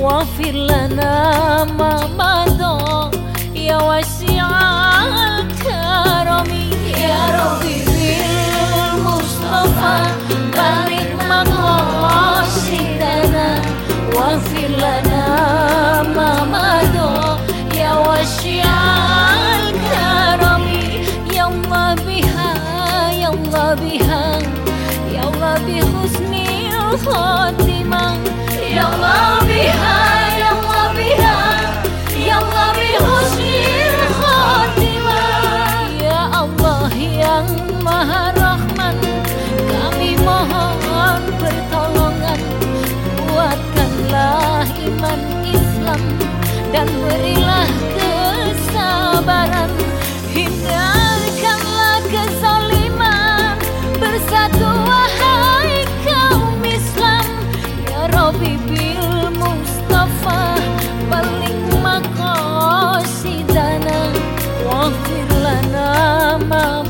واغفر لنا ما مضى يا واسع الكرم يا ربي بالمصطفى بلغ مقاصدنا. واغفر لنا ما مضى يا واسع الكرم يا الله بها يا الله بها. يا الله بحسن الخاتمة. you'll all be home. Mom.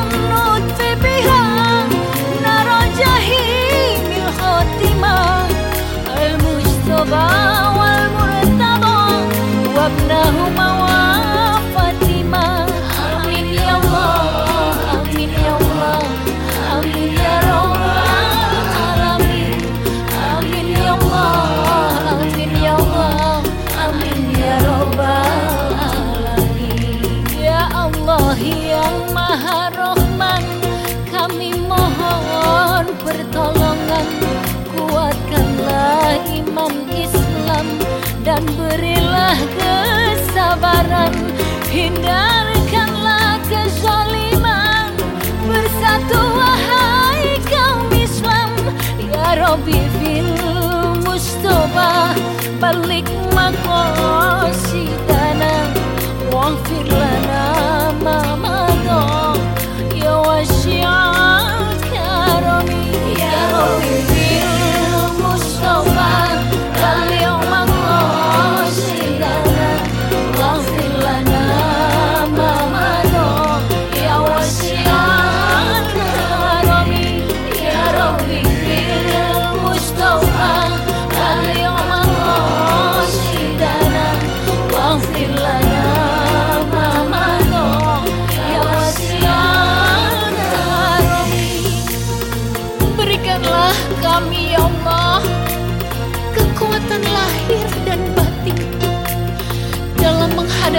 Allah yang Maha Rahman Kami mohon pertolongan Kuatkanlah iman Islam Dan berilah kesabaran Hindarkanlah kezaliman Bersatu wahai kaum Islam Ya Rabbi fil Mustafa Balik maqasidana واغفر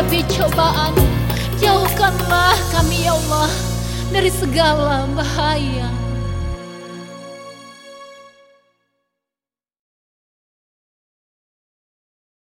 Menghadapi cobaan Jauhkanlah kami ya Allah Dari segala bahaya